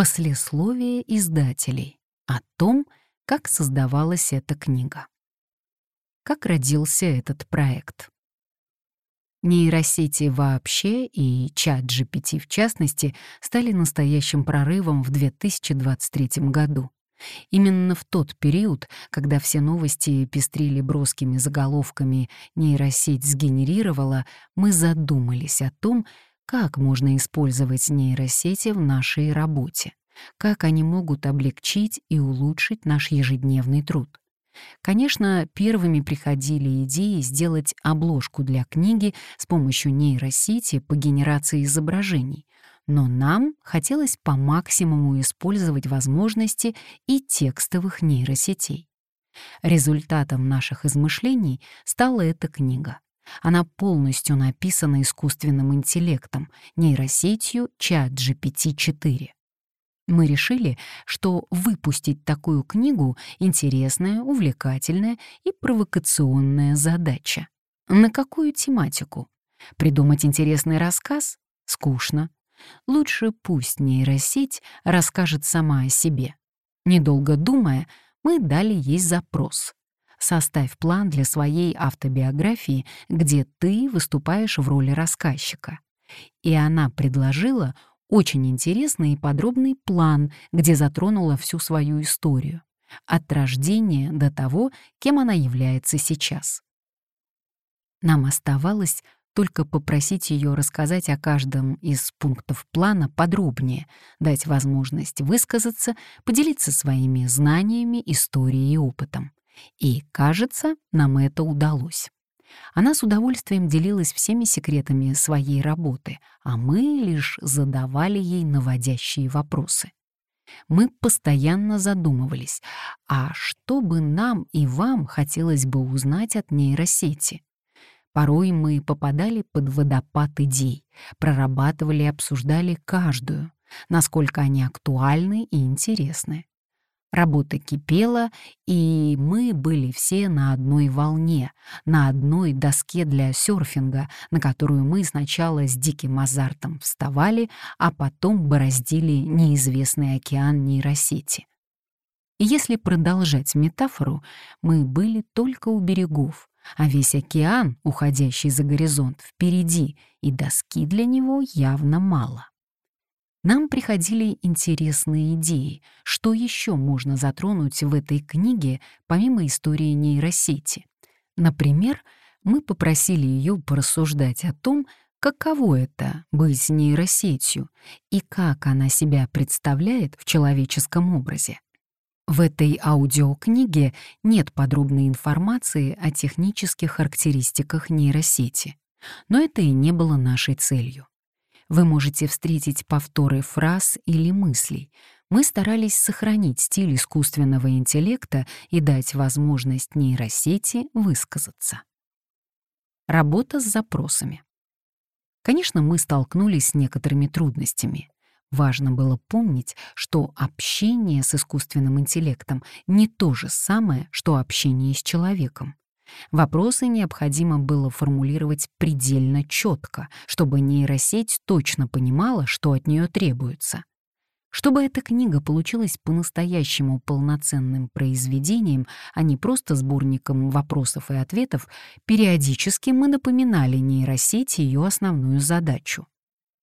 Послесловие издателей о том, как создавалась эта книга. Как родился этот проект? Нейросети вообще и чат GPT в частности стали настоящим прорывом в 2023 году. Именно в тот период, когда все новости пестрили броскими заголовками «нейросеть сгенерировала», мы задумались о том, как можно использовать нейросети в нашей работе, как они могут облегчить и улучшить наш ежедневный труд. Конечно, первыми приходили идеи сделать обложку для книги с помощью нейросети по генерации изображений, но нам хотелось по максимуму использовать возможности и текстовых нейросетей. Результатом наших измышлений стала эта книга. Она полностью написана искусственным интеллектом, нейросетью ChatGPT-4. Мы решили, что выпустить такую книгу — интересная, увлекательная и провокационная задача. На какую тематику? Придумать интересный рассказ? Скучно. Лучше пусть нейросеть расскажет сама о себе. Недолго думая, мы дали ей запрос. Составь план для своей автобиографии, где ты выступаешь в роли рассказчика. И она предложила очень интересный и подробный план, где затронула всю свою историю. От рождения до того, кем она является сейчас. Нам оставалось только попросить ее рассказать о каждом из пунктов плана подробнее, дать возможность высказаться, поделиться своими знаниями, историей и опытом. И, кажется, нам это удалось. Она с удовольствием делилась всеми секретами своей работы, а мы лишь задавали ей наводящие вопросы. Мы постоянно задумывались, а что бы нам и вам хотелось бы узнать от нейросети? Порой мы попадали под водопад идей, прорабатывали и обсуждали каждую, насколько они актуальны и интересны. Работа кипела, и мы были все на одной волне, на одной доске для серфинга, на которую мы сначала с диким азартом вставали, а потом бороздили неизвестный океан нейросети. И если продолжать метафору, мы были только у берегов, а весь океан, уходящий за горизонт, впереди, и доски для него явно мало. Нам приходили интересные идеи, что еще можно затронуть в этой книге, помимо истории нейросети. Например, мы попросили ее порассуждать о том, каково это — быть нейросетью и как она себя представляет в человеческом образе. В этой аудиокниге нет подробной информации о технических характеристиках нейросети, но это и не было нашей целью. Вы можете встретить повторы фраз или мыслей. Мы старались сохранить стиль искусственного интеллекта и дать возможность нейросети высказаться. Работа с запросами. Конечно, мы столкнулись с некоторыми трудностями. Важно было помнить, что общение с искусственным интеллектом не то же самое, что общение с человеком. Вопросы необходимо было формулировать предельно четко, чтобы нейросеть точно понимала, что от нее требуется. Чтобы эта книга получилась по-настоящему полноценным произведением, а не просто сборником вопросов и ответов, периодически мы напоминали нейросети ее основную задачу.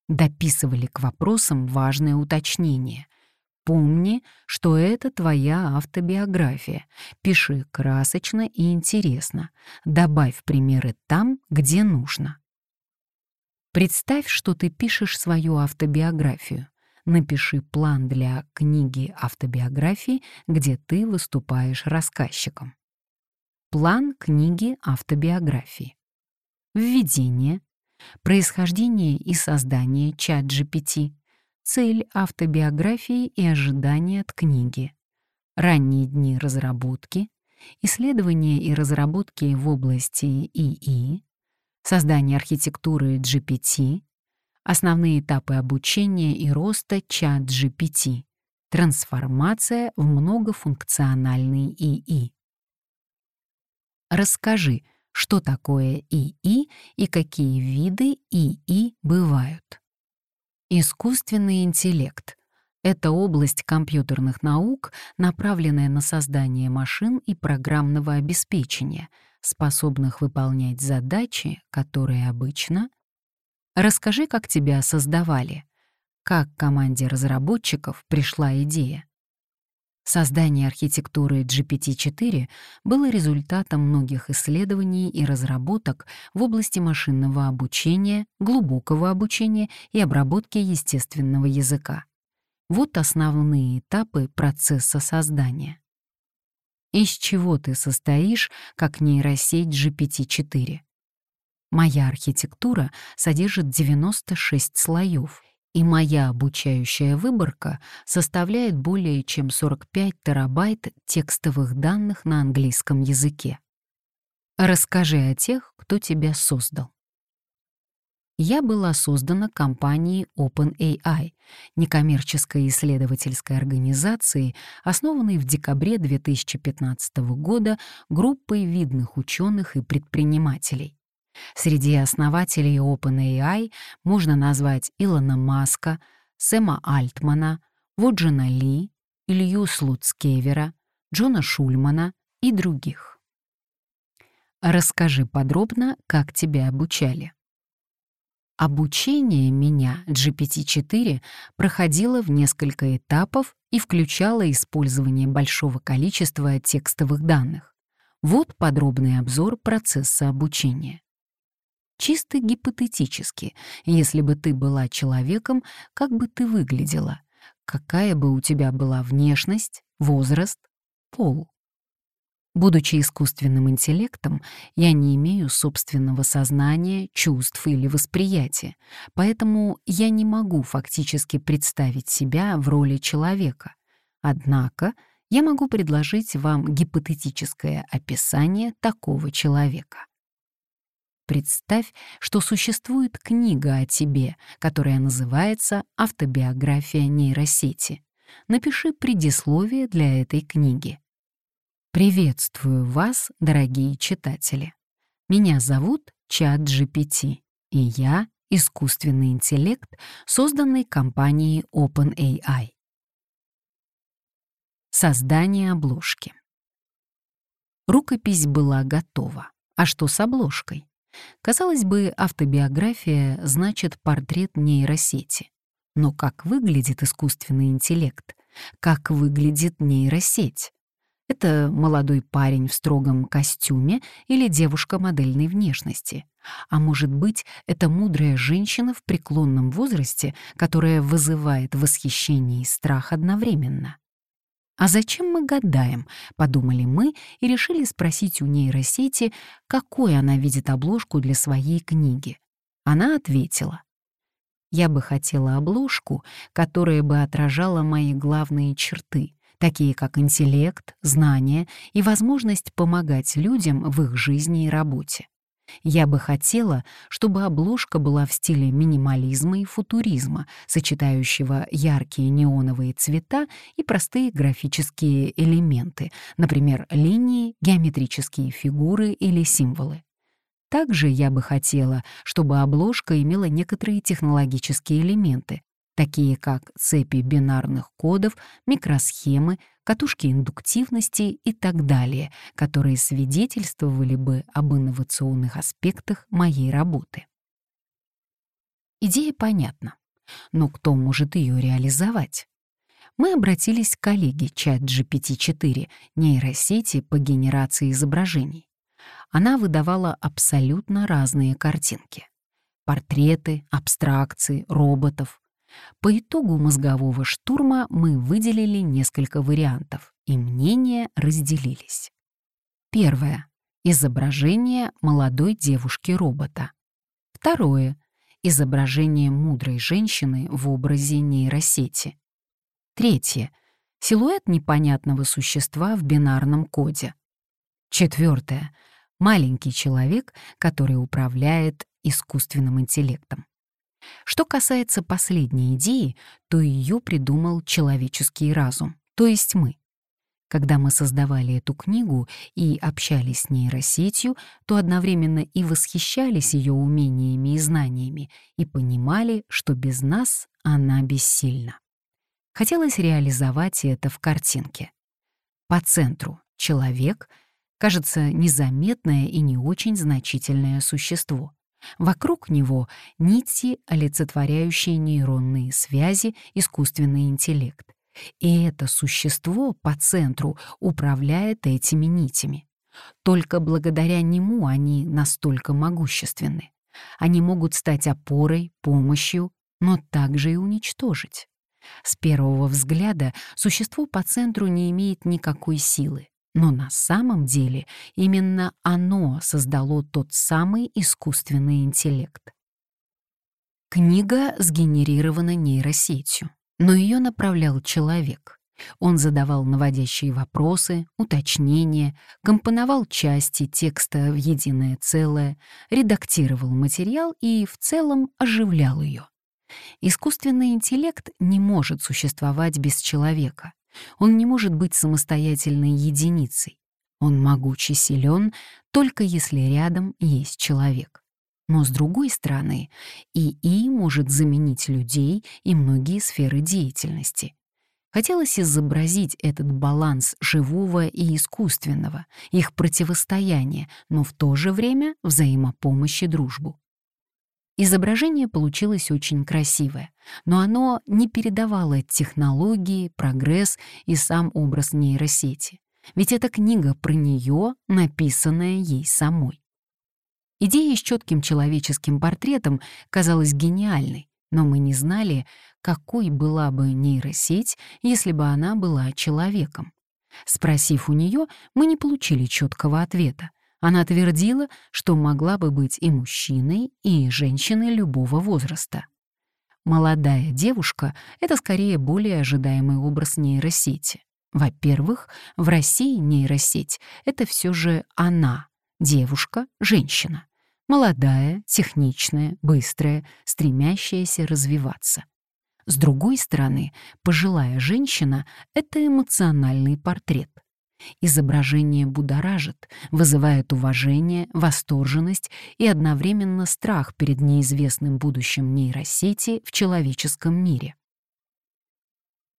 Дописывали к вопросам важное уточнение — Помни, что это твоя автобиография. Пиши красочно и интересно. Добавь примеры там, где нужно. Представь, что ты пишешь свою автобиографию. Напиши план для книги автобиографии, где ты выступаешь рассказчиком. План книги автобиографии. Введение. Происхождение и создание чат GPT цель автобиографии и ожидания от книги, ранние дни разработки, исследования и разработки в области ИИ, создание архитектуры GPT, основные этапы обучения и роста чат GPT, трансформация в многофункциональный ИИ. Расскажи, что такое ИИ и какие виды ИИ бывают. Искусственный интеллект. Это область компьютерных наук, направленная на создание машин и программного обеспечения, способных выполнять задачи, которые обычно... Расскажи, как тебя создавали, как команде разработчиков пришла идея. Создание архитектуры GPT-4 было результатом многих исследований и разработок в области машинного обучения, глубокого обучения и обработки естественного языка. Вот основные этапы процесса создания. Из чего ты состоишь, как нейросеть GPT-4? Моя архитектура содержит 96 слоев, и моя обучающая выборка составляет более чем 45 терабайт текстовых данных на английском языке. Расскажи о тех, кто тебя создал. Я была создана компанией OpenAI, некоммерческой исследовательской организацией, основанной в декабре 2015 года группой видных ученых и предпринимателей. Среди основателей OpenAI можно назвать Илона Маска, Сэма Альтмана, Воджина Ли, Илью Слуцкевера, Джона Шульмана и других. Расскажи подробно, как тебя обучали. Обучение меня GPT-4 проходило в несколько этапов и включало использование большого количества текстовых данных. Вот подробный обзор процесса обучения. Чисто гипотетически, если бы ты была человеком, как бы ты выглядела? Какая бы у тебя была внешность, возраст, пол? Будучи искусственным интеллектом, я не имею собственного сознания, чувств или восприятия, поэтому я не могу фактически представить себя в роли человека. Однако я могу предложить вам гипотетическое описание такого человека. Представь, что существует книга о тебе, которая называется «Автобиография нейросети». Напиши предисловие для этой книги. Приветствую вас, дорогие читатели. Меня зовут Чат GPT, и я — искусственный интеллект, созданный компанией OpenAI. Создание обложки. Рукопись была готова. А что с обложкой? Казалось бы, автобиография значит портрет нейросети. Но как выглядит искусственный интеллект? Как выглядит нейросеть? Это молодой парень в строгом костюме или девушка модельной внешности. А может быть, это мудрая женщина в преклонном возрасте, которая вызывает восхищение и страх одновременно. «А зачем мы гадаем?» — подумали мы и решили спросить у нейросети, какой она видит обложку для своей книги. Она ответила. «Я бы хотела обложку, которая бы отражала мои главные черты, такие как интеллект, знания и возможность помогать людям в их жизни и работе. Я бы хотела, чтобы обложка была в стиле минимализма и футуризма, сочетающего яркие неоновые цвета и простые графические элементы, например, линии, геометрические фигуры или символы. Также я бы хотела, чтобы обложка имела некоторые технологические элементы, такие как цепи бинарных кодов, микросхемы, катушки индуктивности и так далее, которые свидетельствовали бы об инновационных аспектах моей работы. Идея понятна, но кто может ее реализовать? Мы обратились к коллеге чат GPT-4, нейросети по генерации изображений. Она выдавала абсолютно разные картинки. Портреты, абстракции, роботов, по итогу мозгового штурма мы выделили несколько вариантов, и мнения разделились. Первое. Изображение молодой девушки-робота. Второе. Изображение мудрой женщины в образе нейросети. Третье. Силуэт непонятного существа в бинарном коде. Четвертое. Маленький человек, который управляет искусственным интеллектом. Что касается последней идеи, то ее придумал человеческий разум, то есть мы. Когда мы создавали эту книгу и общались с нейросетью, то одновременно и восхищались ее умениями и знаниями, и понимали, что без нас она бессильна. Хотелось реализовать это в картинке. По центру — человек, кажется, незаметное и не очень значительное существо. Вокруг него нити, олицетворяющие нейронные связи, искусственный интеллект. И это существо по центру управляет этими нитями. Только благодаря нему они настолько могущественны. Они могут стать опорой, помощью, но также и уничтожить. С первого взгляда существо по центру не имеет никакой силы, но на самом деле именно оно создало тот самый искусственный интеллект. Книга сгенерирована нейросетью, но ее направлял человек. Он задавал наводящие вопросы, уточнения, компоновал части текста в единое целое, редактировал материал и в целом оживлял ее. Искусственный интеллект не может существовать без человека. Он не может быть самостоятельной единицей. Он могучий силен, только если рядом есть человек. Но с другой стороны, ИИ может заменить людей и многие сферы деятельности. Хотелось изобразить этот баланс живого и искусственного, их противостояние, но в то же время взаимопомощь и дружбу. Изображение получилось очень красивое, но оно не передавало технологии, прогресс и сам образ нейросети. Ведь эта книга про нее, написанная ей самой. Идея с четким человеческим портретом казалась гениальной, но мы не знали, какой была бы нейросеть, если бы она была человеком. Спросив у нее, мы не получили четкого ответа, она твердила, что могла бы быть и мужчиной, и женщиной любого возраста. Молодая девушка — это скорее более ожидаемый образ нейросети. Во-первых, в России нейросеть — это все же она, девушка, женщина. Молодая, техничная, быстрая, стремящаяся развиваться. С другой стороны, пожилая женщина — это эмоциональный портрет — Изображение будоражит, вызывает уважение, восторженность и одновременно страх перед неизвестным будущим нейросети в человеческом мире.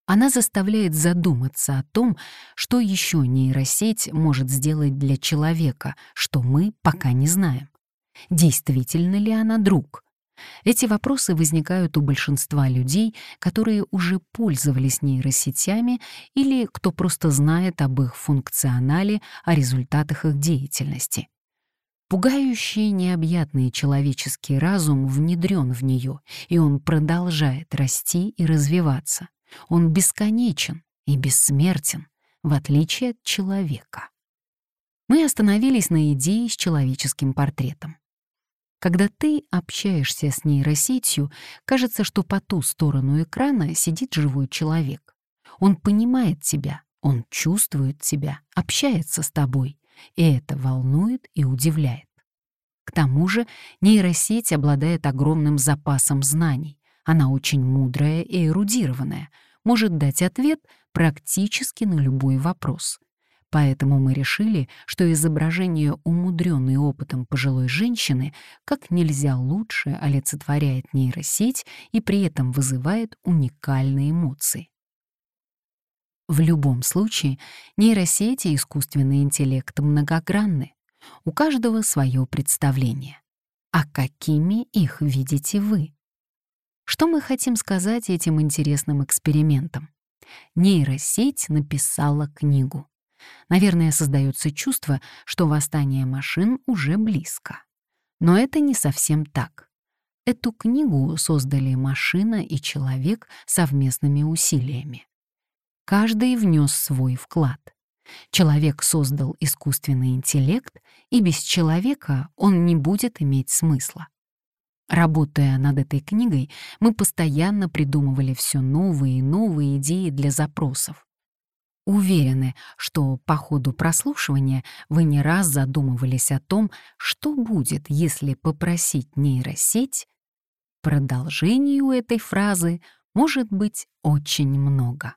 Она заставляет задуматься о том, что еще нейросеть может сделать для человека, что мы пока не знаем. Действительно ли она друг? Эти вопросы возникают у большинства людей, которые уже пользовались нейросетями или кто просто знает об их функционале, о результатах их деятельности. Пугающий необъятный человеческий разум внедрен в нее, и он продолжает расти и развиваться. Он бесконечен и бессмертен, в отличие от человека. Мы остановились на идее с человеческим портретом. Когда ты общаешься с нейросетью, кажется, что по ту сторону экрана сидит живой человек. Он понимает тебя, он чувствует тебя, общается с тобой, и это волнует и удивляет. К тому же нейросеть обладает огромным запасом знаний. Она очень мудрая и эрудированная, может дать ответ практически на любой вопрос. Поэтому мы решили, что изображение умудренной опытом пожилой женщины как нельзя лучше олицетворяет нейросеть и при этом вызывает уникальные эмоции. В любом случае, нейросети и искусственный интеллект многогранны. У каждого свое представление. А какими их видите вы? Что мы хотим сказать этим интересным экспериментом? Нейросеть написала книгу. Наверное, создается чувство, что восстание машин уже близко. Но это не совсем так. Эту книгу создали машина и человек совместными усилиями. Каждый внес свой вклад. Человек создал искусственный интеллект, и без человека он не будет иметь смысла. Работая над этой книгой, мы постоянно придумывали все новые и новые идеи для запросов. Уверены, что по ходу прослушивания вы не раз задумывались о том, что будет, если попросить нейросеть. Продолжению этой фразы может быть очень много.